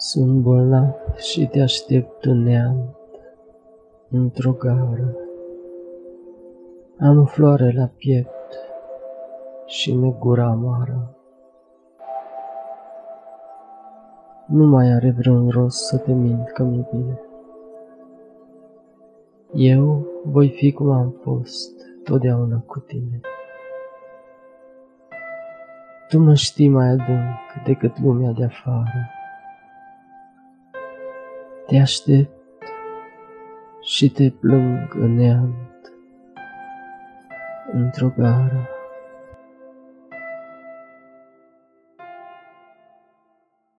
Sunt bolnav și te aștept în neant, într-o gară. Am floare la piept și mi gura amară. Nu mai are vreun rost să te mint că mi-e bine. Eu voi fi cum am fost totdeauna cu tine. Tu mă știi mai adânc decât lumea de afară. Te aștept și te plâng în neant într-o gară.